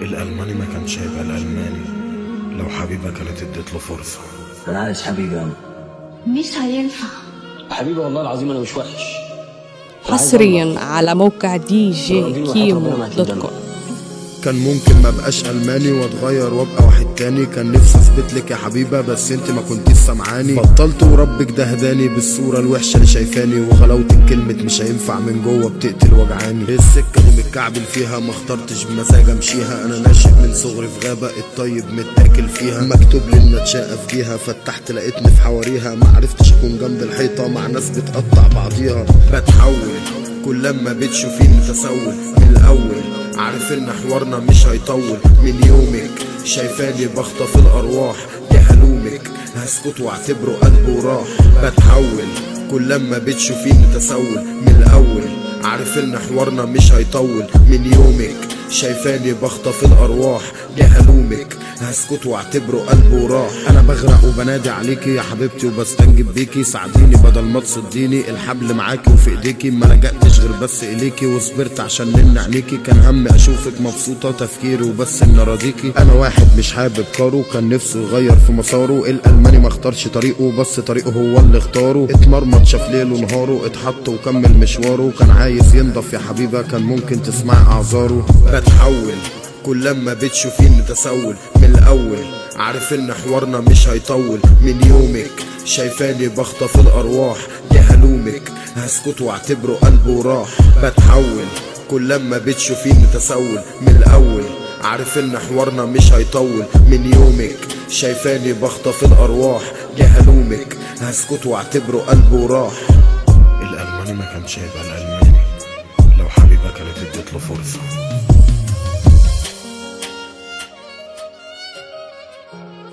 الألماني ما كانش هيبقى الألماني. لو حبيبة كانت ادت له فرصة. أنا عايز حبيبي أنا. مش هينفع. حبيبي والله العظيم أنا مش وحش. أنا حصريا على موقع دي جي كيمو دوت. كوم كان ممكن ما بقاش ألماني واتغير وابقى واحد تاني. كان نفسي اثبت لك يا حبيبة بس انت ما كنتيش سامعاني. بطلت وربك ده هداني بالصورة الوحشة اللي شايفاني. وغلاوتك كلمة مش هينفع من جوه بتقتل وجعاني. السكة دي متكعبل فيها ما اخترتش بمزاج امشيها. أنا ناشئ من صغري في غابة الطيب متاكل فيها. مكتوب لي ان اتشقى فيها فتحت لقيتني في حواريها. ما عرفتش أكون جنب الحيطة مع ناس بتقطع بعضيها. بتحول كل لما بتشوفيني تسول. من الأول عارف إن حوارنا مش هيطول. من يومك شايفاني بخطف الأرواح. دي هلومك. هسكت واعتبره قلبه راح بتحول كل لما بتشوفيني تسول. من الأول عارف إن حوارنا مش هيطول. من يومك شايفاني بخطف الأرواح. دي هلومك. هسكت واعتبره قلبه راح أنا بغرق وبنادي عليكي يا حبيبتي وبستنجد بيكي. ساعديني بدل ما تصديني. الحبل معاكي وفي إيديكي. ما لجأتش غير بس إليكي وصبرت عشان من عينيكي كان همي أشوفك مبسوطة تفكيري وبس إن راضيكي أنا واحد مش حابب كارو كان نفسه يغير في مساره. الألماني ما اختارش طريقه. بس طريقه هو اللي اختاره. اتمرمط شاف ليله ونهاره. اتحط وكمل مشواره. كان عايز ينضف يا حبيبة. كان ممكن تسمع أعذاره. بتحول. كل لما بتشوفيني تسول من الأول. عارف إن حوارنا مش هيطول. من يومك شايفاني بخطف الأرواح. دي هلومك. هسكت واعتبره قلبه راح بتحول. كل لما بتشوفيني تسول من الأول. عارف إن حوارنا مش هيطول. من يومك شايفاني بخطف الأرواح. دي هلومك. هسكت واعتبره قلبه راح الألماني ما كانش هيبقى الألماني. لو حبيبه كانت ادت له فرصة. Thank you.